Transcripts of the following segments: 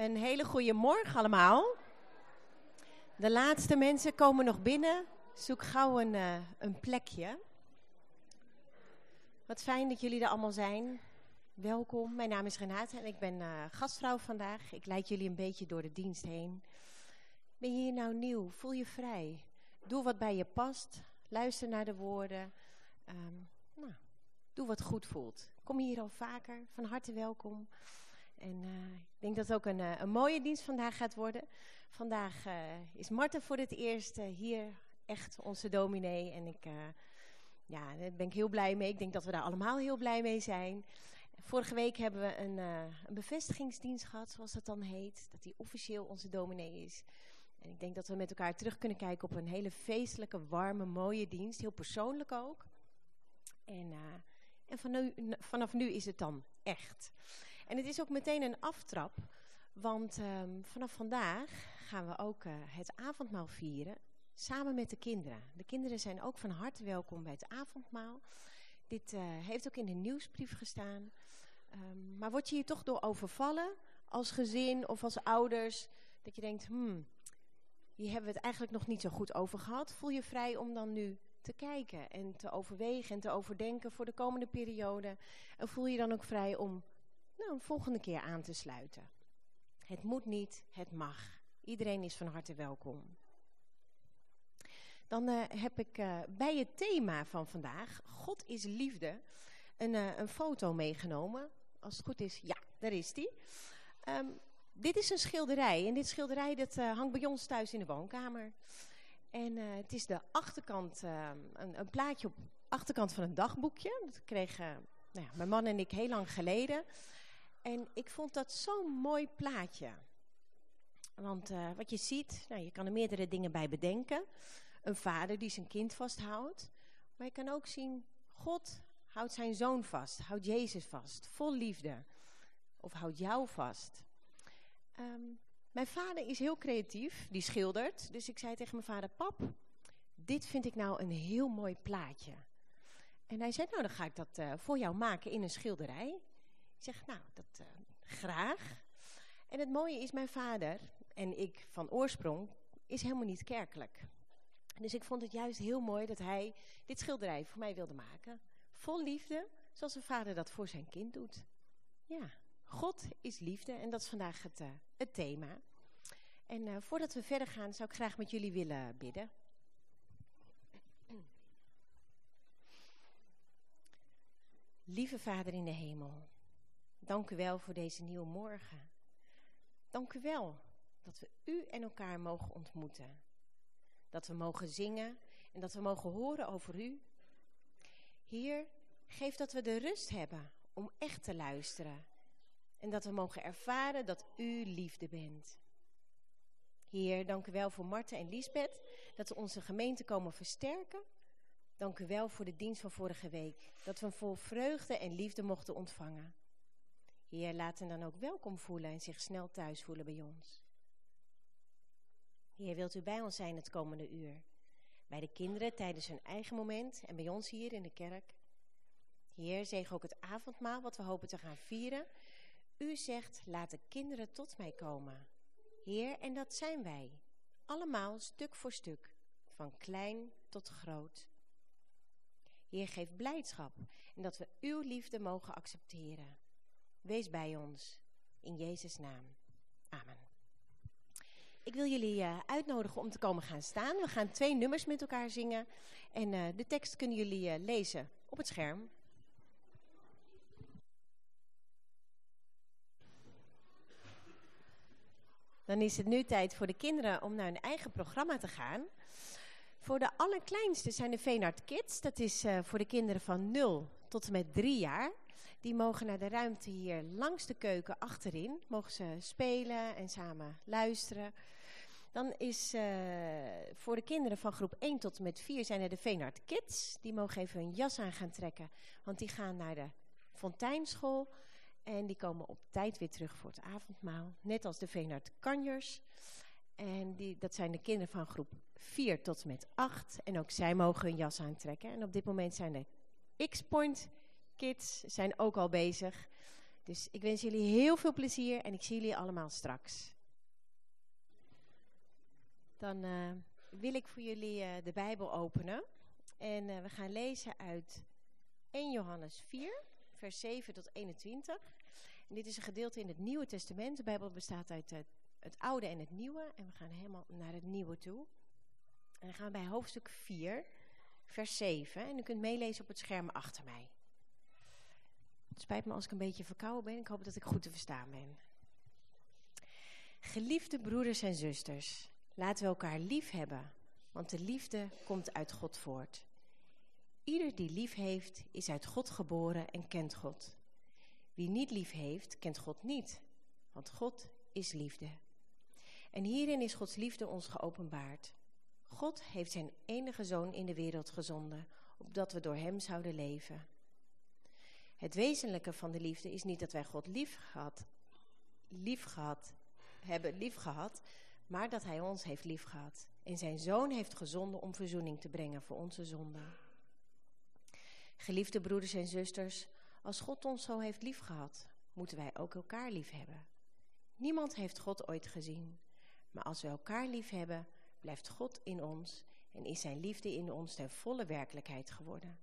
Een hele goede morgen allemaal. De laatste mensen komen nog binnen. Zoek gauw een, uh, een plekje. Wat fijn dat jullie er allemaal zijn. Welkom, mijn naam is Renate en ik ben uh, gastvrouw vandaag. Ik leid jullie een beetje door de dienst heen. Ben je hier nou nieuw? Voel je vrij? Doe wat bij je past. Luister naar de woorden. Um, nou, doe wat goed voelt. Kom hier al vaker? Van harte welkom. En uh, ik denk dat het ook een, uh, een, mooie dienst vandaag gaat worden. Vandaag uh, is Marten voor het eerst hier echt onze dominee. En ik, ja, ben ik heel blij mee. Ik denk dat we daar allemaal heel blij mee zijn. Vorige week hebben we een, een bevestigingsdienst gehad, zoals dat dan heet. Dat hij officieel onze dominee is. En ik denk dat we met elkaar terug kunnen kijken op een hele feestelijke, warme, mooie dienst. Heel persoonlijk ook. En, en nu, vanaf nu is het dan echt. En het is ook meteen een aftrap, want um, vanaf vandaag gaan we ook uh, het avondmaal vieren, samen met de kinderen. De kinderen zijn ook van harte welkom bij het avondmaal. Dit uh, heeft ook in de nieuwsbrief gestaan. Um, maar word je hier toch door overvallen, als gezin of als ouders, dat je denkt, hmm, hier hebben we het eigenlijk nog niet zo goed over gehad. Voel je vrij om dan nu te kijken en te overwegen en te overdenken voor de komende periode. En voel je dan ook vrij om nou, een volgende keer aan te sluiten. Het moet niet, het mag. Iedereen is van harte welkom. Dan uh, heb ik uh, bij het thema van vandaag, God is liefde, een, uh, een foto meegenomen. Als het goed is, ja, daar is die. Um, dit is een schilderij en dit schilderij dat, hangt bij ons thuis in de woonkamer. En het is de achterkant, ehm, een, een, plaatje op de achterkant van een dagboekje. Dat kregen nou ja, mijn man en ik heel lang geleden. En ik vond dat zo'n mooi plaatje. Want uh, wat je ziet, nou, je kan er meerdere dingen bij bedenken. Een vader die zijn kind vasthoudt. Maar je kan ook zien, God houdt zijn zoon vast. Houdt Jezus vast. Vol liefde. Of houdt jou vast. Um, mijn vader is heel creatief. Die schildert. Dus ik zei tegen mijn vader, pap, dit vind ik nou een heel mooi plaatje. En hij zei, nou dan ga ik dat uh, voor jou maken in een schilderij. Ik zeg, nou, dat uh, graag. En het mooie is, mijn vader en ik van oorsprong is helemaal niet kerkelijk. Dus ik vond het juist heel mooi dat hij dit schilderij voor mij wilde maken. Vol liefde, zoals een vader dat voor zijn kind doet. Ja, God is liefde en dat is vandaag het, uh, het thema. En uh, voordat we verder gaan, zou ik graag met jullie willen bidden. Lieve Vader in de hemel, Dank u wel voor deze nieuwe morgen. Dank u wel dat we u en elkaar mogen ontmoeten. Dat we mogen zingen en dat we mogen horen over u. Heer, geef dat we de rust hebben om echt te luisteren. En dat we mogen ervaren dat u liefde bent. Heer, dank u wel voor Marten en Liesbeth, dat we onze gemeente komen versterken. Dank u wel voor de dienst van vorige week, dat we vol vreugde en liefde mochten ontvangen. Heer, laat hen dan ook welkom voelen en zich snel thuis voelen bij ons. Heer, wilt u bij ons zijn het komende uur? Bij de kinderen tijdens hun eigen moment en bij ons hier in de kerk. Heer, zeg ook het avondmaal wat we hopen te gaan vieren. U zegt, laat de kinderen tot mij komen. Heer, en dat zijn wij. Allemaal stuk voor stuk, van klein tot groot. Heer, geef blijdschap en dat we uw liefde mogen accepteren. Wees bij ons. In Jezus' naam. Amen. Ik wil jullie uh, uitnodigen om te komen gaan staan. We gaan twee nummers met elkaar zingen. En uh, de tekst kunnen jullie uh, lezen op het scherm. Dan is het nu tijd voor de kinderen om naar hun eigen programma te gaan. Voor de allerkleinste zijn de Veenart Kids. Dat is voor de kinderen van 0 tot en met 3 jaar. Die mogen naar de ruimte hier langs de keuken achterin. Mogen ze spelen en samen luisteren. Dan is uh, voor de kinderen van groep 1 tot en met 4 zijn er de Veenhard Kids. Die mogen even hun jas aan gaan trekken, want die gaan naar de Fonteinschool. En die komen op tijd weer terug voor het avondmaal. Net als de Veenhard Kanjers. En die, dat zijn de kinderen van groep 4 tot en met 8. En ook zij mogen hun jas aantrekken. En op dit moment zijn de X-Point kids zijn ook al bezig. Dus ik wens jullie heel veel plezier en ik zie jullie allemaal straks. Dan uh, wil ik voor jullie uh, de Bijbel openen. En uh, we gaan lezen uit 1 Johannes 4, vers 7 tot 21. En dit is een gedeelte in het Nieuwe Testament. De Bijbel bestaat uit het, het Oude en het Nieuwe. En we gaan helemaal naar het Nieuwe toe. En dan gaan we bij hoofdstuk 4, vers 7. En u kunt meelezen op het scherm achter mij. Het spijt me als ik een beetje verkouden ben. Ik hoop dat ik goed te verstaan ben. Geliefde broeders en zusters, laten we elkaar lief hebben, want de liefde komt uit God voort. Ieder die lief heeft, is uit God geboren en kent God. Wie niet lief heeft, kent God niet, want God is liefde. En hierin is Gods liefde ons geopenbaard. God heeft zijn enige zoon in de wereld gezonden, opdat we door hem zouden leven. Het wezenlijke van de liefde is niet dat wij God lief gehad, lief gehad, hebben lief gehad, maar dat hij ons heeft lief gehad en zijn zoon heeft gezonden om verzoening te brengen voor onze zonden. Geliefde broeders en zusters, als God ons zo heeft lief gehad, moeten wij ook elkaar lief hebben. Niemand heeft God ooit gezien, maar als we elkaar lief hebben, blijft God in ons en is zijn liefde in ons ten volle werkelijkheid geworden.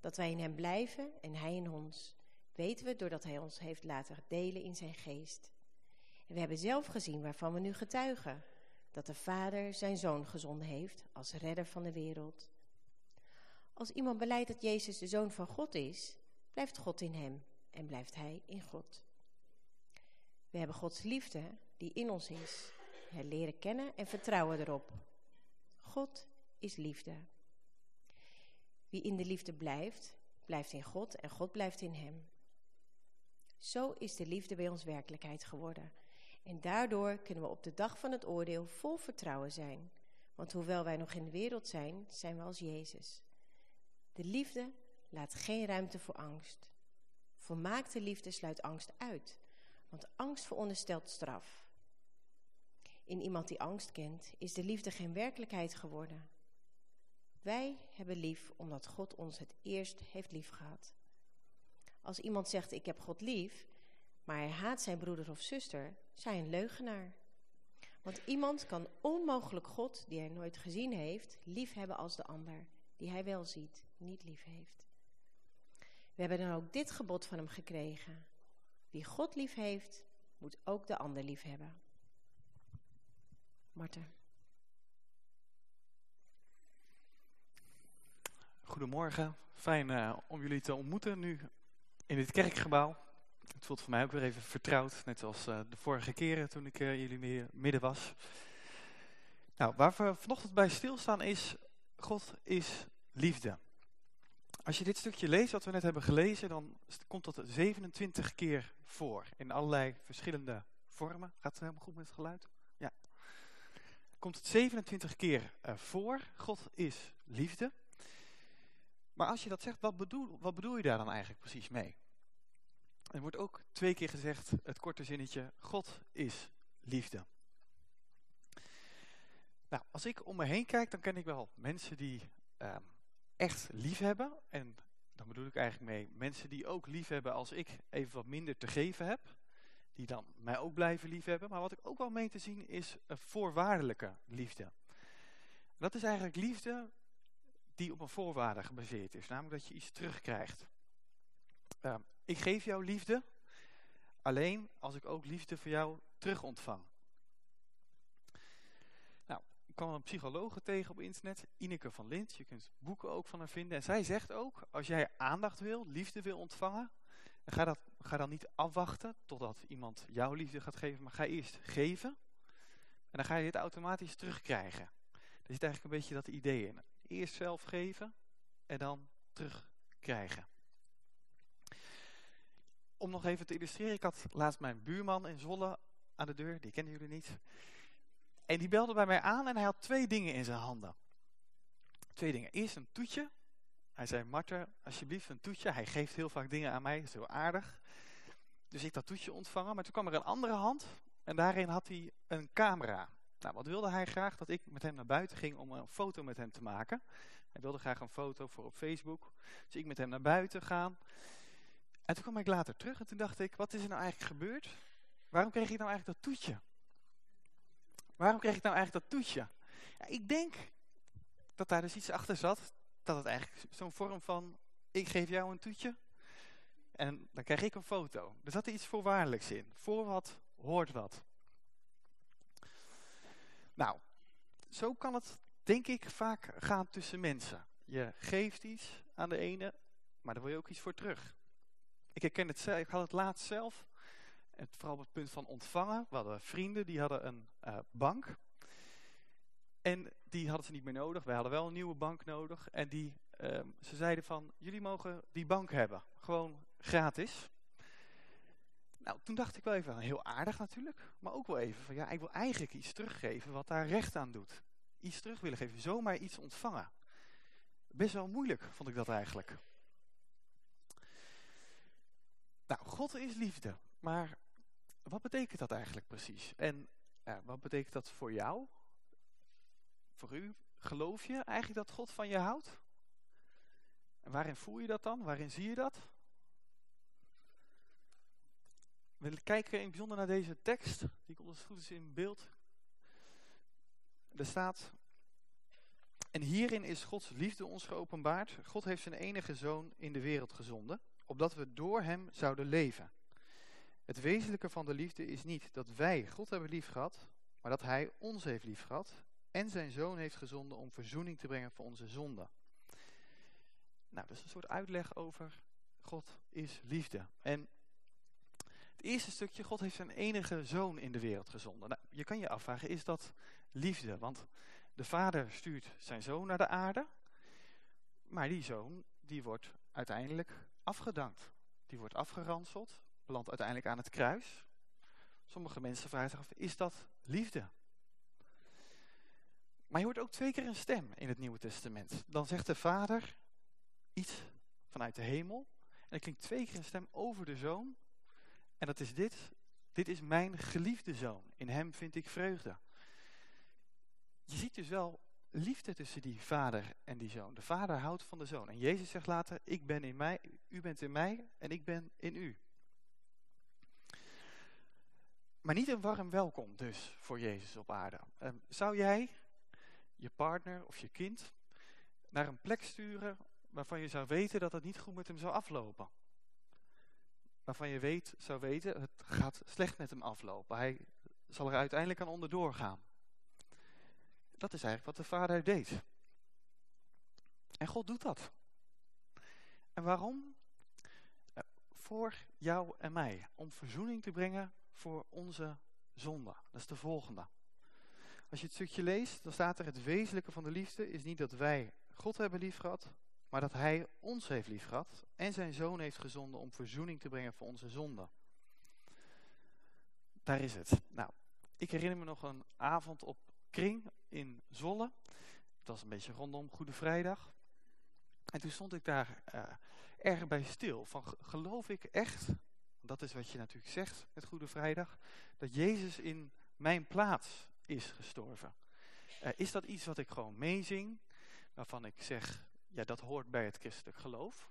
Dat wij in hem blijven en hij in ons, weten we doordat hij ons heeft laten delen in zijn geest. We hebben zelf gezien waarvan we nu getuigen, dat de Vader zijn Zoon gezonden heeft als redder van de wereld. Als iemand beleidt dat Jezus de Zoon van God is, blijft God in hem en blijft hij in God. We hebben Gods liefde die in ons is, leren kennen en vertrouwen erop. God is liefde. Wie in de liefde blijft, blijft in God en God blijft in hem. Zo is de liefde bij ons werkelijkheid geworden. En daardoor kunnen we op de dag van het oordeel vol vertrouwen zijn. Want hoewel wij nog in de wereld zijn, zijn we als Jezus. De liefde laat geen ruimte voor angst. Volmaakte liefde sluit angst uit, want angst veronderstelt straf. In iemand die angst kent, is de liefde geen werkelijkheid geworden. Wij hebben lief omdat God ons het eerst heeft liefgehad. Als iemand zegt ik heb God lief, maar hij haat zijn broeder of zuster, zij een leugenaar. Want iemand kan onmogelijk God, die hij nooit gezien heeft, lief hebben als de ander, die hij wel ziet, niet lief heeft. We hebben dan ook dit gebod van hem gekregen. Wie God lief heeft, moet ook de ander lief hebben. Marten. Goedemorgen, fijn uh, om jullie te ontmoeten nu in dit kerkgebouw. Het voelt voor mij ook weer even vertrouwd, net als uh, de vorige keren toen ik uh, jullie midden was. Nou, waar we vanochtend bij stilstaan is, God is liefde. Als je dit stukje leest wat we net hebben gelezen, dan komt dat 27 keer voor. In allerlei verschillende vormen. Gaat het helemaal goed met het geluid? Ja. Komt het 27 keer voor. God is liefde. Maar als je dat zegt, wat bedoel, wat bedoel je daar dan eigenlijk precies mee? Er wordt ook twee keer gezegd, het korte zinnetje, God is liefde. Nou, als ik om me heen kijk, dan ken ik wel mensen die uh, echt lief hebben. En dan bedoel ik eigenlijk mee mensen die ook lief hebben als ik even wat minder te geven heb. Die dan mij ook blijven lief hebben. Maar wat ik ook wel mee te zien is een voorwaardelijke liefde. Dat is eigenlijk liefde die op een voorwaarde gebaseerd is. Namelijk dat je iets terugkrijgt. Uh, ik geef jou liefde, alleen als ik ook liefde voor jou terug ontvang. Nou, ik kwam een psychologe tegen op internet, Ineke van Lint. Je kunt boeken ook van haar vinden. En zij zegt ook, als jij aandacht wil, liefde wil ontvangen, ga, dat, ga dan niet afwachten totdat iemand jouw liefde gaat geven, maar ga eerst geven. En dan ga je dit automatisch terugkrijgen. Er zit eigenlijk een beetje dat idee in. Eerst zelf geven en dan terugkrijgen. Om nog even te illustreren, ik had laatst mijn buurman in Zwolle aan de deur, die kennen jullie niet. En die belde bij mij aan en hij had twee dingen in zijn handen. Twee dingen. Eerst een toetje. Hij zei, Marten, alsjeblieft een toetje. Hij geeft heel vaak dingen aan mij, dat is heel aardig. Dus ik dat toetje ontvangen. Maar toen kwam er een andere hand en daarin had hij een camera. Nou, wat wilde hij graag? Dat ik met hem naar buiten ging om een foto met hem te maken. Hij wilde graag een foto voor op Facebook. Dus ik met hem naar buiten gaan. En toen kwam ik later terug en toen dacht ik, wat is er nou eigenlijk gebeurd? Waarom kreeg ik nou eigenlijk dat toetje? Waarom kreeg ik nou eigenlijk dat toetje? Ja, ik denk dat daar dus iets achter zat. Dat het eigenlijk zo'n vorm van, ik geef jou een toetje. En dan krijg ik een foto. Er zat er iets voorwaardelijks in. Voor wat hoort wat. Nou, zo kan het denk ik vaak gaan tussen mensen. Je geeft iets aan de ene, maar daar wil je ook iets voor terug. Ik herken het zelf, ik had het laatst zelf. Het, vooral op het punt van ontvangen. We hadden vrienden, die hadden een uh, bank. En die hadden ze niet meer nodig. Wij hadden wel een nieuwe bank nodig. En die, uh, ze zeiden van, jullie mogen die bank hebben. Gewoon gratis. Nou, toen dacht ik wel even, heel aardig natuurlijk. Maar ook wel even van, ja, ik wil eigenlijk iets teruggeven wat daar recht aan doet. Iets terug willen geven, zomaar iets ontvangen. Best wel moeilijk, vond ik dat eigenlijk. Nou, God is liefde. Maar wat betekent dat eigenlijk precies? En wat betekent dat voor jou? Voor u? Geloof je eigenlijk dat God van je houdt? En waarin voel je dat dan? Waarin zie je dat? We kijken in het bijzonder naar deze tekst. Die komt als goed is in beeld. Er staat... En hierin is Gods liefde ons geopenbaard. God heeft zijn enige zoon in de wereld gezonden. Opdat we door hem zouden leven. Het wezenlijke van de liefde is niet dat wij God hebben lief gehad. Maar dat hij ons heeft lief gehad. En zijn zoon heeft gezonden om verzoening te brengen voor onze zonden. Nou, dat is een soort uitleg over God is liefde. En het eerste stukje, God heeft zijn enige zoon in de wereld gezonden. Nou, je kan je afvragen, is dat liefde? Want de vader stuurt zijn zoon naar de aarde. Maar die zoon, die wordt uiteindelijk afgedankt. Die wordt afgeranseld, belandt uiteindelijk aan het kruis. Sommige mensen vragen zich af, is dat liefde? Maar je hoort ook twee keer een stem in het Nieuwe Testament. Dan zegt de vader iets vanuit de hemel. En er klinkt twee keer een stem over de zoon. En dat is dit. Dit is mijn geliefde zoon. In hem vind ik vreugde. Je ziet dus wel liefde tussen die vader en die zoon. De vader houdt van de zoon. En Jezus zegt later, ik ben in mij, u bent in mij en ik ben in u. Maar niet een warm welkom dus voor Jezus op aarde. Ehm, zou jij je partner of je kind naar een plek sturen waarvan je zou weten dat het niet goed met hem zou aflopen? Waarvan je weet, zou weten, het gaat slecht met hem aflopen. Hij zal er uiteindelijk aan onderdoor gaan. Dat is eigenlijk wat de vader deed. En God doet dat. En waarom? Eh, voor jou en mij. Om verzoening te brengen voor onze zonde. Dat is de volgende. Als je het stukje leest, dan staat er het wezenlijke van de liefde is niet dat wij God hebben lief gehad, maar dat hij ons heeft liefgehad en zijn zoon heeft gezonden om verzoening te brengen voor onze zonden. Daar is het. Nou, ik herinner me nog een avond op Kring in Zolle. Het was een beetje rondom Goede Vrijdag. En toen stond ik daar uh, erg bij stil. Van geloof ik echt, dat is wat je natuurlijk zegt met Goede Vrijdag, dat Jezus in mijn plaats is gestorven. Uh, is dat iets wat ik gewoon meezing, waarvan ik zeg, ja, dat hoort bij het christelijk geloof?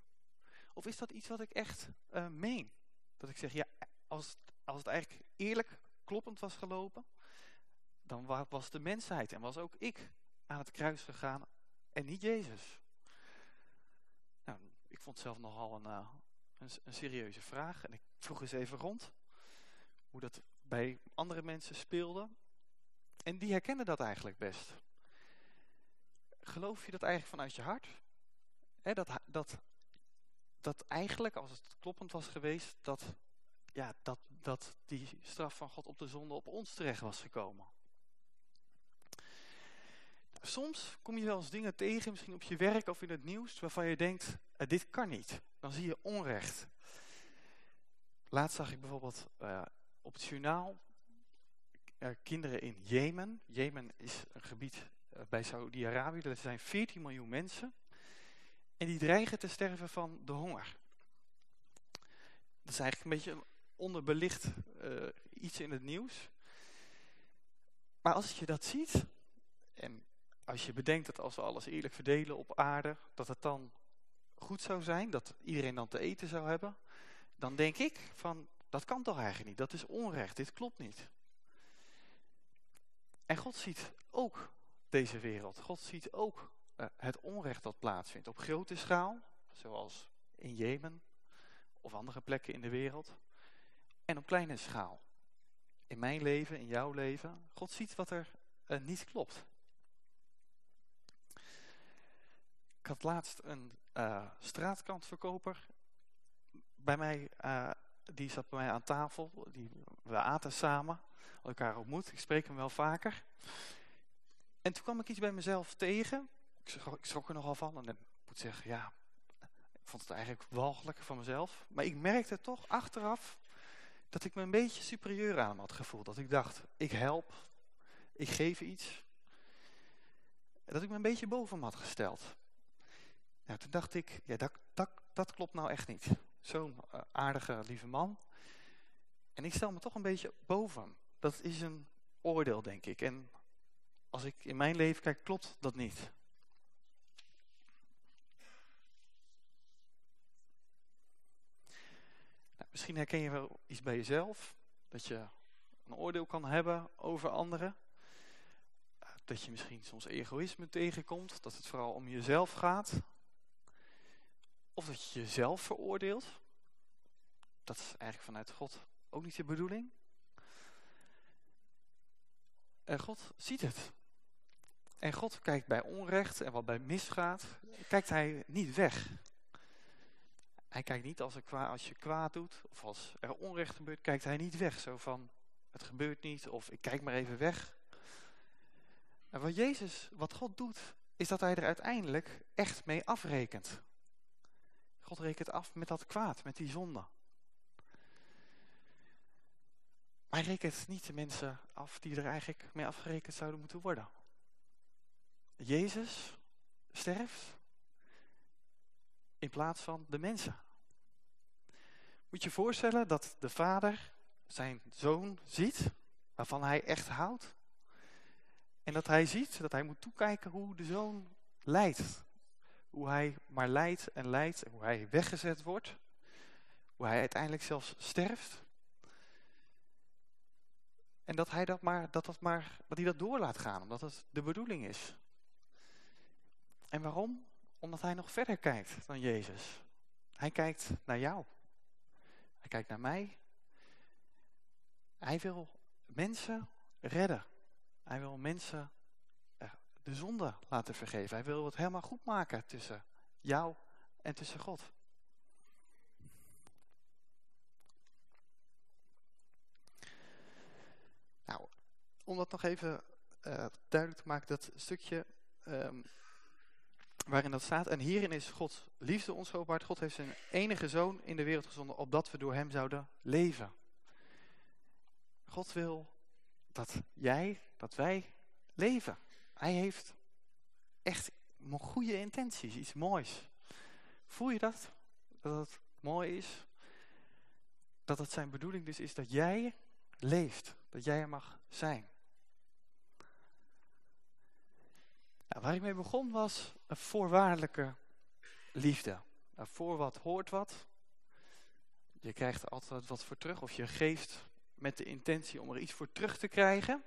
Of is dat iets wat ik echt uh, meen? Dat ik zeg, ja, als, als het eigenlijk eerlijk kloppend was gelopen, dan was de mensheid en was ook ik aan het kruis gegaan en niet Jezus. Nou, ik vond zelf nogal een, uh, een, een serieuze vraag en ik vroeg eens even rond hoe dat bij andere mensen speelde. En die herkennen dat eigenlijk best. Geloof je dat eigenlijk vanuit je hart? Dat, dat, dat eigenlijk, als het kloppend was geweest, dat, ja, dat, dat die straf van God op de zonde op ons terecht was gekomen. Soms kom je wel eens dingen tegen, misschien op je werk of in het nieuws, waarvan je denkt, eh, dit kan niet. Dan zie je onrecht. Laatst zag ik bijvoorbeeld uh, op het journaal uh, kinderen in Jemen. Jemen is een gebied bij Saudi-Arabië, er zijn 14 miljoen mensen. En die dreigen te sterven van de honger. Dat is eigenlijk een beetje onderbelicht uh, iets in het nieuws. Maar als je dat ziet, en als je bedenkt dat als we alles eerlijk verdelen op aarde, dat het dan goed zou zijn, dat iedereen dan te eten zou hebben, dan denk ik van, dat kan toch eigenlijk niet, dat is onrecht, dit klopt niet. En God ziet ook deze wereld. God ziet ook het onrecht dat plaatsvindt op grote schaal, zoals in Jemen of andere plekken in de wereld. En op kleine schaal. In mijn leven, in jouw leven. God ziet wat er uh, niet klopt. Ik had laatst een uh, straatkantverkoper bij mij, die zat bij mij aan tafel. Die, we aten samen, elkaar ontmoet. Ik spreek hem wel vaker. En toen kwam ik iets bij mezelf tegen. Ik schrok, er nogal van. En ik moet zeggen, ja, ik vond het eigenlijk walgelijk van mezelf. Maar ik merkte toch achteraf dat ik me een beetje superieur aan had gevoeld. Dat ik dacht, ik help, ik geef iets. Dat ik me een beetje boven had gesteld. Nou, toen dacht ik, ja, dat, dat, dat klopt nou echt niet. Zo'n uh, aardige, lieve man. En ik stel me toch een beetje boven. Dat is een oordeel, denk ik. En als ik in mijn leven kijk, klopt dat niet. Misschien herken je wel iets bij jezelf. Dat je een oordeel kan hebben over anderen. Dat je misschien soms egoïsme tegenkomt. Dat het vooral om jezelf gaat. Of dat je jezelf veroordeelt. Dat is eigenlijk vanuit God ook niet de bedoeling. En God ziet het. En God kijkt bij onrecht en wat bij misgaat, kijkt hij niet weg. Hij kijkt niet als, er als je kwaad doet of als er onrecht gebeurt, kijkt hij niet weg. Zo van, het gebeurt niet of ik kijk maar even weg. En wat Jezus, wat God doet, is dat hij er uiteindelijk echt mee afrekent. God rekent af met dat kwaad, met die zonde. Maar hij rekent niet de mensen af die er eigenlijk mee afgerekend zouden moeten worden. Jezus sterft in plaats van de mensen. Moet je je voorstellen dat de vader zijn zoon ziet, waarvan hij echt houdt. En dat hij ziet, dat hij moet toekijken hoe de zoon lijdt. Hoe hij maar lijdt en lijdt, en hoe hij weggezet wordt. Hoe hij uiteindelijk zelfs sterft. En dat hij dat maar, dat dat maar, dat hij dat door laat gaan, omdat het de bedoeling is. En waarom? Omdat hij nog verder kijkt dan Jezus. Hij kijkt naar jou. Hij kijkt naar mij. Hij wil mensen redden. Hij wil mensen de zonde laten vergeven. Hij wil het helemaal goed maken tussen jou en tussen God. Nou, om dat nog even uh, duidelijk te maken, dat stukje um, waarin dat staat. En hierin is Gods liefde ons geopenbaard. God heeft zijn enige zoon in de wereld gezonden, opdat we door hem zouden leven. God wil dat jij, dat wij leven. Hij heeft echt goede intenties, iets moois. Voel je dat? Dat het mooi is? Dat het zijn bedoeling dus is dat jij leeft. Dat jij er mag zijn. Nou, waar ik mee begon was een voorwaardelijke liefde. Nou, voor wat hoort wat. Je krijgt altijd wat voor terug. Of je geeft met de intentie om er iets voor terug te krijgen.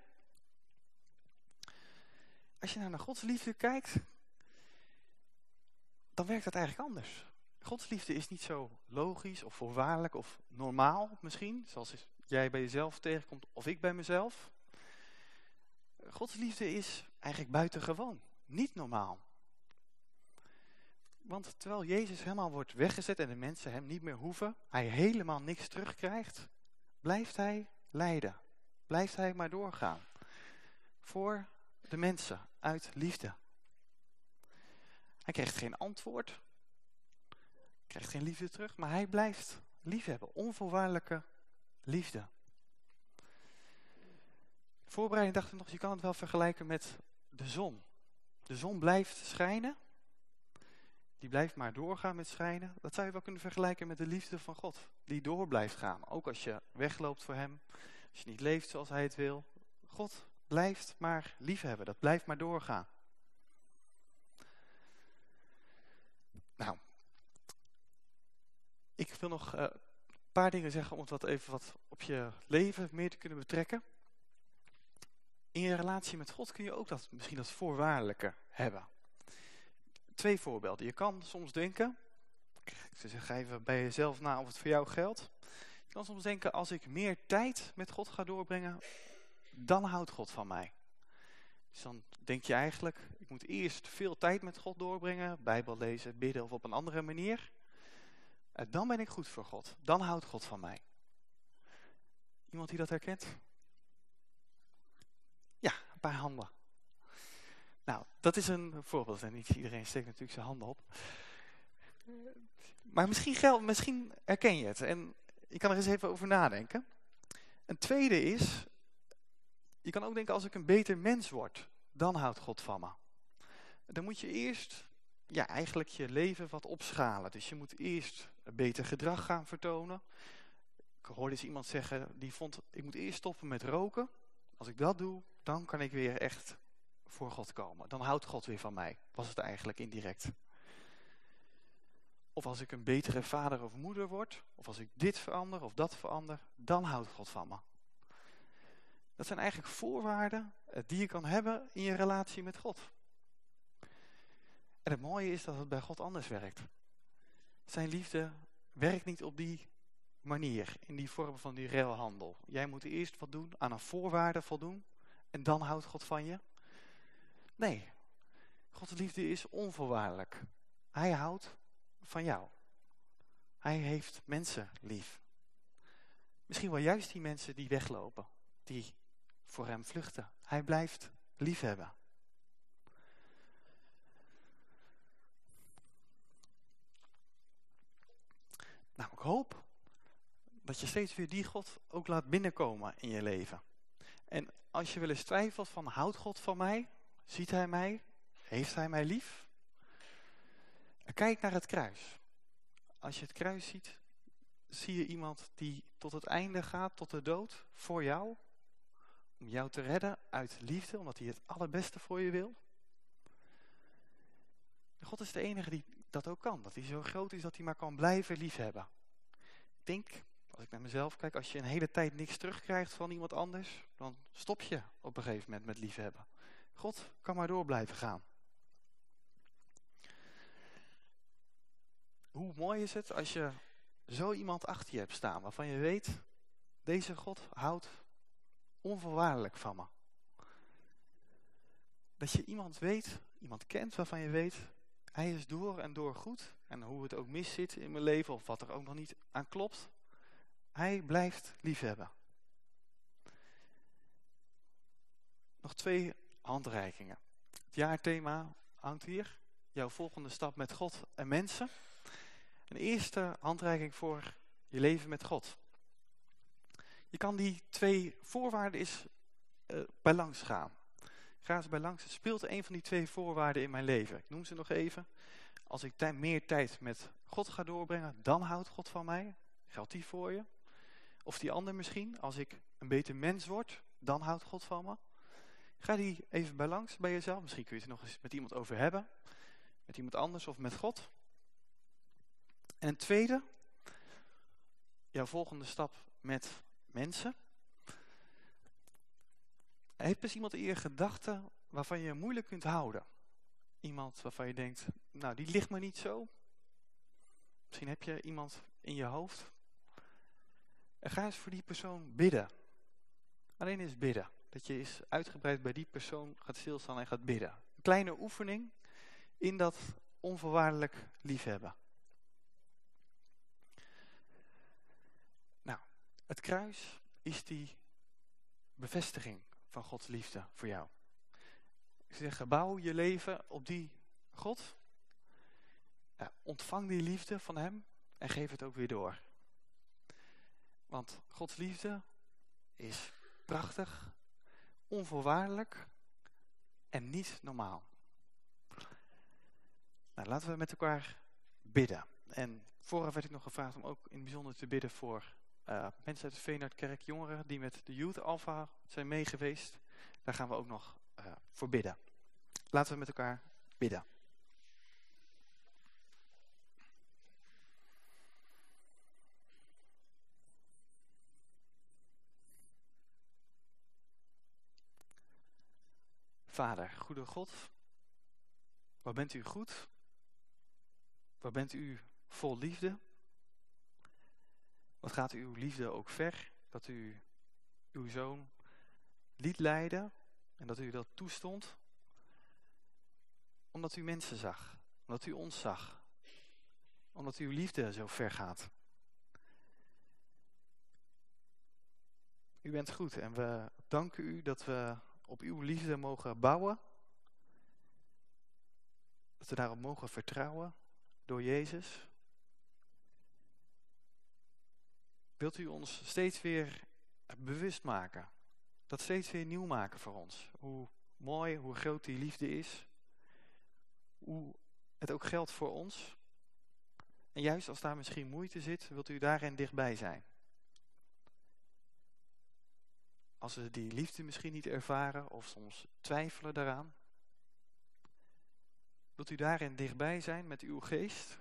Als je nou naar Gods liefde kijkt, dan werkt dat eigenlijk anders. Gods liefde is niet zo logisch of voorwaardelijk of normaal misschien, zoals jij bij jezelf tegenkomt of ik bij mezelf. Gods liefde is eigenlijk buitengewoon, niet normaal. Want terwijl Jezus helemaal wordt weggezet en de mensen hem niet meer hoeven, hij helemaal niks terugkrijgt, blijft hij lijden. Blijft hij maar doorgaan. Voor de mensen, uit liefde. Hij krijgt geen antwoord, krijgt geen liefde terug, maar hij blijft liefhebben. Onvoorwaardelijke liefde. voorbereiding dacht ik nog, je kan het wel vergelijken met de zon. De zon blijft schijnen. Die blijft maar doorgaan met schijnen. Dat zou je wel kunnen vergelijken met de liefde van God. Die door blijft gaan. Ook als je wegloopt voor hem. Als je niet leeft zoals hij het wil. God blijft maar liefhebben. Dat blijft maar doorgaan. Nou, ik wil nog uh, paar dingen zeggen om het wat even wat op je leven meer te kunnen betrekken. In je relatie met God kun je ook dat, misschien dat voorwaardelijke hebben. Twee voorbeelden. Je kan soms denken, ik zeg even bij jezelf na of het voor jou geldt. Je kan soms denken, als ik meer tijd met God ga doorbrengen, dan houdt God van mij. Dus dan denk je eigenlijk, ik moet eerst veel tijd met God doorbrengen, Bijbel lezen, bidden of op een andere manier. En dan ben ik goed voor God. Dan houdt God van mij. Iemand die dat herkent? Paar handen. Nou, dat is een voorbeeld. En niet iedereen steekt natuurlijk zijn handen op. Maar misschien, geld, misschien herken je het. En je kan er eens even over nadenken. Een tweede is, je kan ook denken als ik een beter mens word, dan houdt God van me. Dan moet je eerst ja, eigenlijk je leven wat opschalen. Dus je moet eerst beter gedrag gaan vertonen. Ik hoorde eens iemand zeggen, die vond, ik moet eerst stoppen met roken. Als ik dat doe, dan kan ik weer echt voor God komen. Dan houdt God weer van mij, was het eigenlijk indirect. Of als ik een betere vader of moeder word, of als ik dit verander of dat verander, dan houdt God van me. Dat zijn eigenlijk voorwaarden eh, die je kan hebben in je relatie met God. En het mooie is dat het bij God anders werkt. Zijn liefde werkt niet op die manier, in die vorm van die ruilhandel. Jij moet eerst wat doen, aan een voorwaarde voldoen, en dan houdt God van je. Nee, Gods liefde is onvoorwaardelijk. Hij houdt van jou. Hij heeft mensen lief. Misschien wel juist die mensen die weglopen, die voor hem vluchten. Hij blijft liefhebben. Nou, ik hoop dat je steeds weer die God ook laat binnenkomen in je leven. En als je wel eens twijfelt van, houdt God van mij? Ziet hij mij? Heeft hij mij lief? Kijk naar het kruis. Als je het kruis ziet, zie je iemand die tot het einde gaat, tot de dood, voor jou. Om jou te redden uit liefde, omdat hij het allerbeste voor je wil. God is de enige die dat ook kan. Dat hij zo groot is dat hij maar kan blijven liefhebben. Denk, als ik naar mezelf kijk, als je een hele tijd niks terugkrijgt van iemand anders, dan stop je op een gegeven moment met liefhebben. God kan maar door blijven gaan. Hoe mooi is het als je zo iemand achter je hebt staan, waarvan je weet, deze God houdt onvoorwaardelijk van me. Dat je iemand weet, iemand kent waarvan je weet, hij is door en door goed. En hoe het ook mis zit in mijn leven of wat er ook nog niet aan klopt. Hij blijft liefhebben. Nog twee handreikingen. Het jaarthema hangt hier. Jouw volgende stap met God en mensen. Een eerste handreiking voor je leven met God. Je kan die twee voorwaarden eens uh, bij langs gaan. Ga eens bij langs. Het speelt een van die twee voorwaarden in mijn leven. Ik noem ze nog even. Als ik meer tijd met God ga doorbrengen, dan houdt God van mij. Geldt die voor je? Of die ander misschien. Als ik een beter mens word, dan houdt God van me. Ga die even bij langs bij jezelf. Misschien kun je het nog eens met iemand over hebben. Met iemand anders of met God. En een tweede. Jouw volgende stap met mensen. Heeft dus iemand in je gedachten waarvan je moeilijk kunt houden? Iemand waarvan je denkt, nou die ligt me niet zo. Misschien heb je iemand in je hoofd. En ga eens voor die persoon bidden. Alleen eens bidden. Dat je eens uitgebreid bij die persoon gaat stilstaan en gaat bidden. Een kleine oefening in dat onvoorwaardelijk liefhebben. Nou, het kruis is die bevestiging van Gods liefde voor jou. Ik zeg, bouw je leven op die God. Ja, ontvang die liefde van hem en geef het ook weer door. Want Gods liefde is prachtig, onvoorwaardelijk en niet normaal. Nou, laten we met elkaar bidden. En vooraf werd ik nog gevraagd om ook in het bijzonder te bidden voor uh, mensen uit de Veenhardkerk, jongeren die met de Youth Alpha zijn meegeweest. Daar gaan we ook nog uh, voor bidden. Laten we met elkaar bidden. Vader, goede God, waar bent u goed? Waar bent u vol liefde? Wat gaat uw liefde ook ver? Dat u uw zoon liet leiden en dat u dat toestond? Omdat u mensen zag, omdat u ons zag, omdat uw liefde zo ver gaat. U bent goed en we danken u dat we op uw liefde mogen bouwen. Dat we daarop mogen vertrouwen door Jezus. Wilt u ons steeds weer bewust maken. Dat steeds weer nieuw maken voor ons. Hoe mooi, hoe groot die liefde is. Hoe het ook geldt voor ons. En juist als daar misschien moeite zit, wilt u daarin dichtbij zijn. Als we die liefde misschien niet ervaren of soms twijfelen daaraan. Wilt u daarin dichtbij zijn met uw geest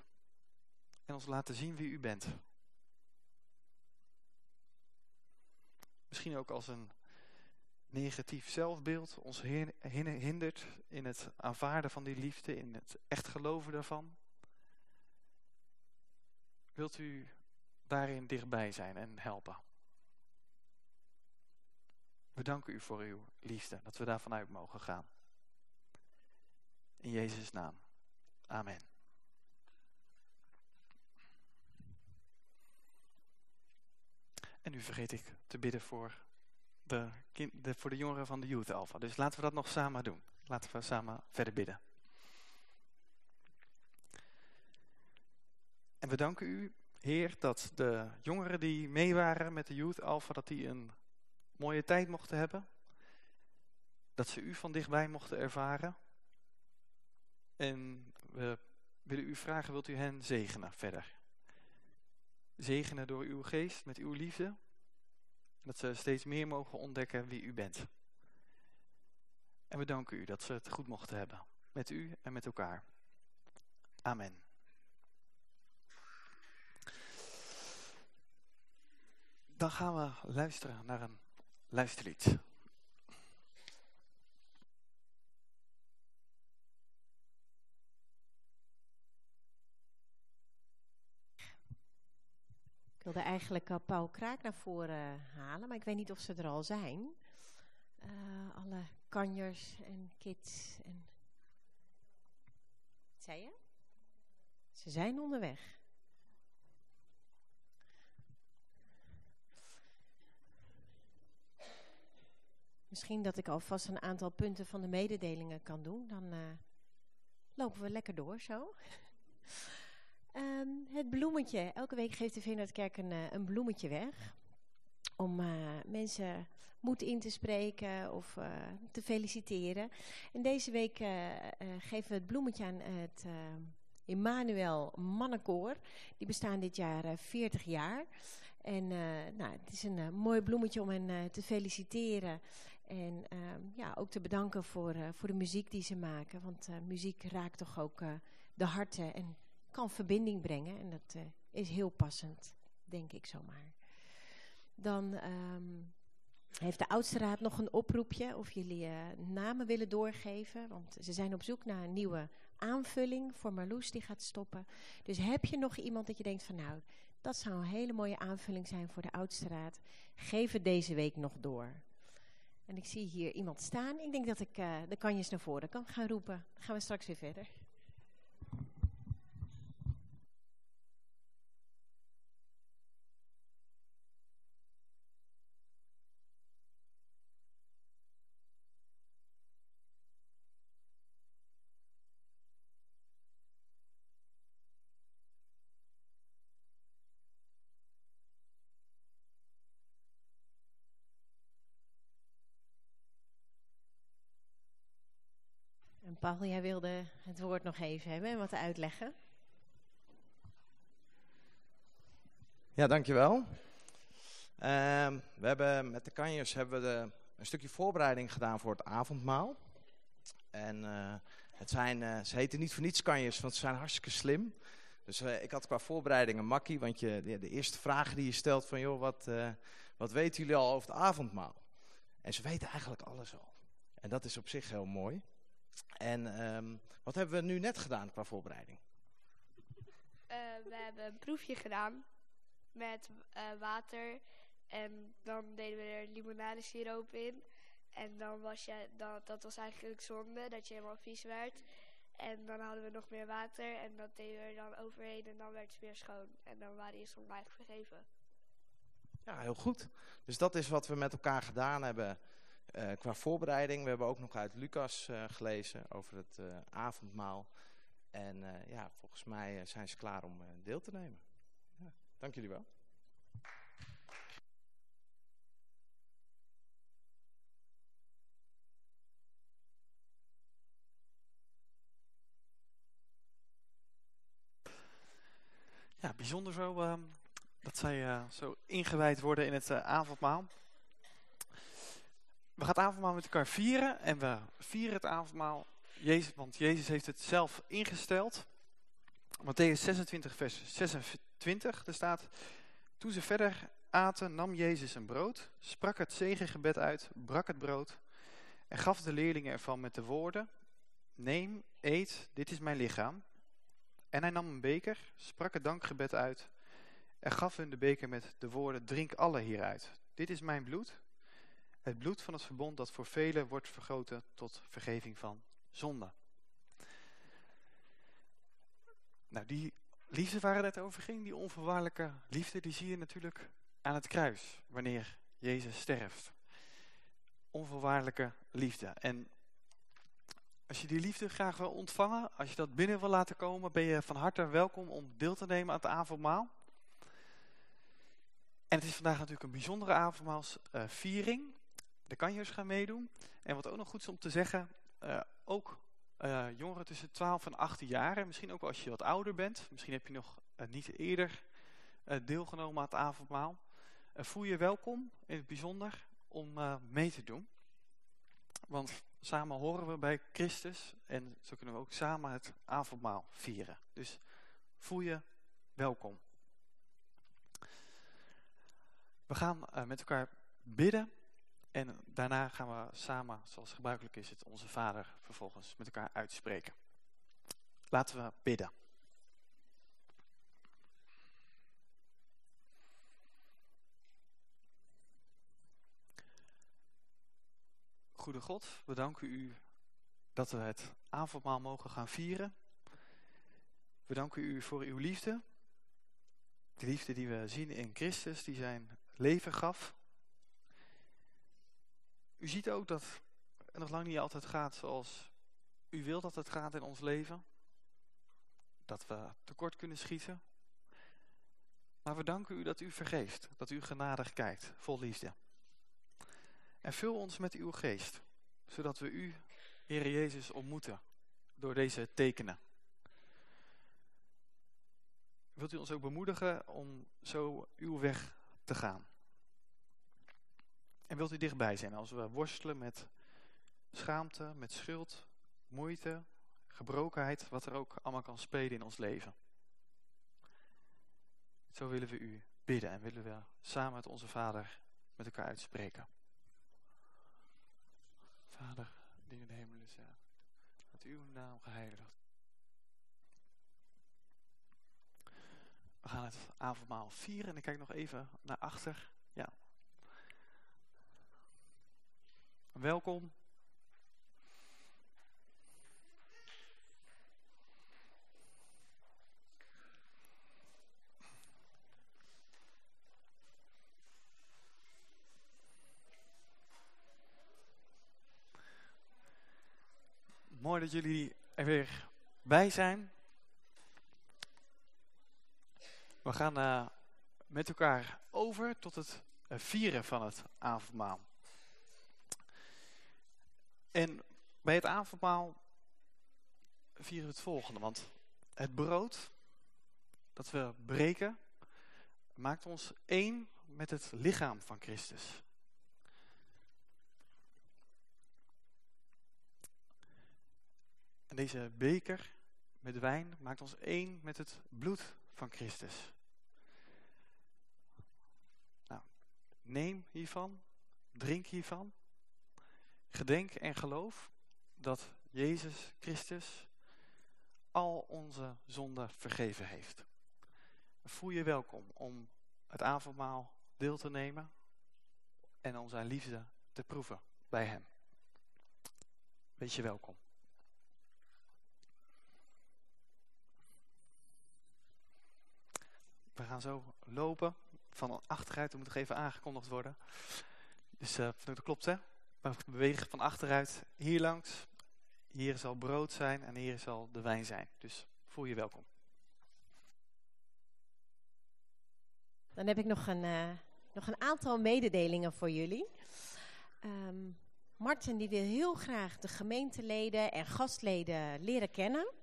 en ons laten zien wie u bent. Misschien ook als een negatief zelfbeeld ons hindert in het aanvaarden van die liefde, in het echt geloven daarvan. Wilt u daarin dichtbij zijn en helpen? We danken u voor uw liefde, dat we daarvan uit mogen gaan. In Jezus' naam. Amen. En nu vergeet ik te bidden voor de, de, voor de jongeren van de Youth Alpha. Dus laten we dat nog samen doen. Laten we samen verder bidden. En we danken u, Heer, dat de jongeren die mee waren met de Youth Alpha, dat die een mooie tijd mochten hebben. Dat ze u van dichtbij mochten ervaren. En we willen u vragen, wilt u hen zegenen verder? Zegenen door uw geest, met uw liefde. Dat ze steeds meer mogen ontdekken wie u bent. En we danken u dat ze het goed mochten hebben. Met u en met elkaar. Amen. Dan gaan we luisteren naar een luisterlied. Ik wilde eigenlijk uh, Paul Kraak naar voren halen, maar ik weet niet of ze er al zijn. Uh, alle kanjers en kids. En... Wat zei je? Ze zijn onderweg. Misschien dat ik alvast een aantal punten van de mededelingen kan doen. Dan uh, lopen we lekker door zo. um, het bloemetje. Elke week geeft de Veenhardkerk een, uh, een bloemetje weg. Om uh, mensen moed in te spreken of te feliciteren. En deze week geven we het bloemetje aan het Emmanuel Mannenkoor. Die bestaan dit jaar 40 jaar. En nou, het is een mooi bloemetje om hen te feliciteren. En uh, ja, ook te bedanken voor, uh, voor de muziek die ze maken. Want uh, muziek raakt toch ook eh, de harten en kan verbinding brengen. En dat is heel passend, denk ik zomaar. Dan um, heeft de oudste raad nog een oproepje of jullie namen willen doorgeven. Want ze zijn op zoek naar een nieuwe aanvulling voor Marloes die gaat stoppen. Dus heb je nog iemand dat je denkt van nou, dat zou een hele mooie aanvulling zijn voor de oudste raad. Geef het deze week nog door. En ik zie hier iemand staan. Ik denk dat ik uh, de kanjes naar voren kan gaan roepen. Dan gaan we straks weer verder. Paul, jij wilde het woord nog even hebben en wat uitleggen. Ja, dankjewel. Uh, we hebben met de kanjers hebben we een stukje voorbereiding gedaan voor het avondmaal. En uh, het zijn, uh, ze heten niet voor niets kanjers, want ze zijn hartstikke slim. Dus eh, ik had qua voorbereiding een makkie, want je, de, de, eerste vraag die je stelt van... joh, wat, wat weten jullie al over het avondmaal? En ze weten eigenlijk alles al. En dat is op zich heel mooi. En ehm, wat hebben we nu net gedaan qua voorbereiding? Uh, we hebben een proefje gedaan met uh, water. En dan deden we er limonadesiroop in. En dan was je, dat, dat was eigenlijk zonde, dat je helemaal vies werd. En dan hadden we nog meer water en dat deden we er dan overheen en dan werd het weer schoon. En dan waren die zonde eigenlijk vergeven. Ja, heel goed. Dus dat is wat we met elkaar gedaan hebben uh, qua voorbereiding. We hebben ook nog uit Lucas uh, gelezen over het uh, avondmaal. En ja, volgens mij zijn ze klaar om deel te nemen. Ja, dank jullie wel. Ja, bijzonder zo uh, dat zij zo ingewijd worden in het avondmaal. We gaan het avondmaal met elkaar vieren en we vieren het avondmaal, Jezus, want Jezus heeft het zelf ingesteld. Matthäus 26 vers 26, er staat, toen ze verder aten nam Jezus een brood, sprak het zegengebed uit, brak het brood en gaf de leerlingen ervan met de woorden, neem, eet, dit is mijn lichaam. En hij nam een beker, sprak het dankgebed uit en gaf hun de beker met de woorden, drink alle hieruit. Dit is mijn bloed, het bloed van het verbond dat voor velen wordt vergoten tot vergeving van zonde. Nou, die liefde waar het over ging, die onvoorwaardelijke liefde, die zie je natuurlijk aan het kruis, wanneer Jezus sterft. Onvoorwaardelijke liefde. En als je die liefde graag wil ontvangen, als je dat binnen wil laten komen, ben je van harte welkom om deel te nemen aan het avondmaal. En het is vandaag natuurlijk een bijzondere avondmaalsviering. De kanjers gaan meedoen. En wat ook nog goed is om te zeggen, uh, ook uh, jongeren tussen 12 en 18 jaar, misschien ook als je wat ouder bent, misschien heb je nog uh, niet eerder deelgenomen aan het avondmaal, voel je welkom in het bijzonder om mee te doen. Want samen horen we bij Christus en zo kunnen we ook samen het avondmaal vieren. Dus voel je welkom. We gaan met elkaar bidden en daarna gaan we samen, zoals gebruikelijk is het, onze Vader vervolgens met elkaar uitspreken. Laten we bidden. Goede God, we danken u dat we het avondmaal mogen gaan vieren. We danken u voor uw liefde. De liefde die we zien in Christus, die zijn leven gaf. U ziet ook dat het nog lang niet altijd gaat zoals u wil dat het gaat in ons leven. Dat we tekort kunnen schieten. Maar we danken u dat u vergeeft, dat u genadig kijkt, vol liefde. En vul ons met uw geest, zodat we u, Heere Jezus, ontmoeten door deze tekenen. Wilt u ons ook bemoedigen om zo uw weg te gaan? En wilt u dichtbij zijn als we worstelen met schaamte, met schuld, moeite, gebrokenheid, wat er ook allemaal kan spelen in ons leven. Zo willen we u bidden en willen we samen met onze Vader met elkaar uitspreken. Vader, die in de hemel is, dat uw naam geheiligd. We gaan het avondmaal vieren en ik kijk nog even naar achter. Ja. Welkom. Mooi dat jullie er weer bij zijn. We gaan uh, met elkaar over tot het uh, vieren van het avondmaal. En bij het avondmaal vieren we het volgende. Want het brood dat we breken maakt ons één met het lichaam van Christus. En deze beker met wijn maakt ons één met het bloed van Christus. Nou, neem hiervan, drink hiervan. Gedenk en geloof dat Jezus Christus al onze zonden vergeven heeft. Voel je welkom om het avondmaal deel te nemen en om zijn liefde te proeven bij hem. Wees je welkom. We gaan zo lopen van achteruit. Dat moet nog even aangekondigd worden. Dus uh, dat klopt hè. We bewegen van achteruit hier langs. Hier zal brood zijn en hier zal de wijn zijn. Dus voel je welkom. Dan heb ik nog een, uh, nog een aantal mededelingen voor jullie. Um, Martin die wil heel graag de gemeenteleden en gastleden leren kennen.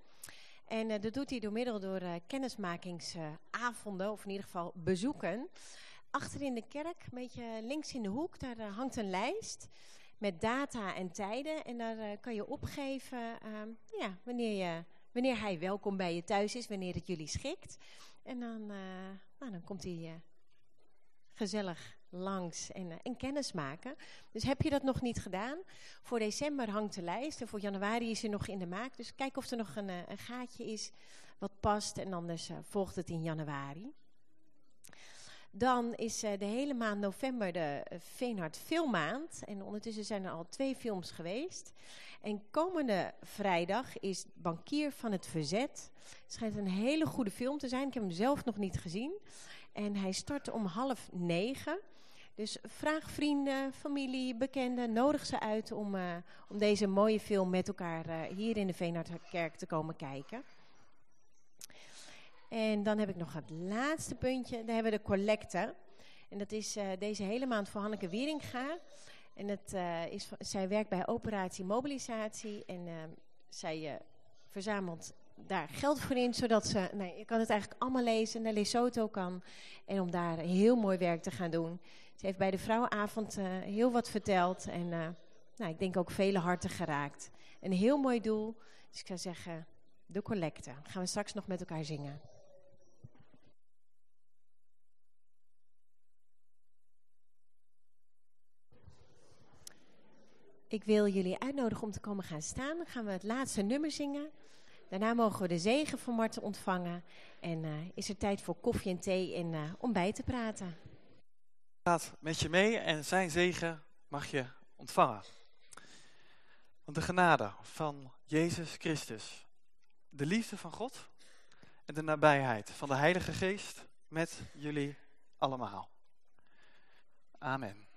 En uh, dat doet hij door middel door uh, kennismakingsavonden, of in ieder geval bezoeken. Achter in de kerk, een beetje links in de hoek, daar hangt een lijst met data en tijden. En daar kan je opgeven ehm, ja, wanneer, je, wanneer hij welkom bij je thuis is, wanneer het jullie schikt. En dan, nou, dan komt hij gezellig langs en, uh, en kennis maken. Dus heb je dat nog niet gedaan? Voor december hangt de lijst en voor januari is er nog in de maak. Dus kijk of er nog een, uh, een gaatje is wat past en anders uh, volgt het in januari. Dan is de hele maand november de Veenhard Filmmaand. En ondertussen zijn er al twee films geweest. En komende vrijdag is Bankier van het Verzet. Het schijnt een hele goede film te zijn. Ik heb hem zelf nog niet gezien. En hij start om half negen. Dus vraag vrienden, familie, bekenden, nodig ze uit om, uh, om deze mooie film met elkaar hier in de Veenhardkerk te komen kijken. En dan heb ik nog het laatste puntje. Daar hebben we de collecte. En dat is uh, deze hele maand voor Hanneke Wieringa. En het, is, zij werkt bij Operatie Mobilisatie. En zij verzamelt daar geld voor in, zodat ze, nee, je kan het eigenlijk allemaal lezen, naar Lesotho kan. En om daar heel mooi werk te gaan doen. Ze heeft bij de vrouwenavond heel wat verteld en nou, ik denk ook vele harten geraakt. Een heel mooi doel, dus ik zou zeggen, de collecte. Gaan we straks nog met elkaar zingen. Ik wil jullie uitnodigen om te komen gaan staan. Dan gaan we het laatste nummer zingen. Daarna mogen we de zegen van Marten ontvangen. En uh, is er tijd voor koffie en thee en uh, om bij te praten. Gaat met je mee en zijn zegen mag je ontvangen. Want de genade van Jezus Christus, de liefde van God en de nabijheid van de Heilige Geest met jullie allemaal. Amen.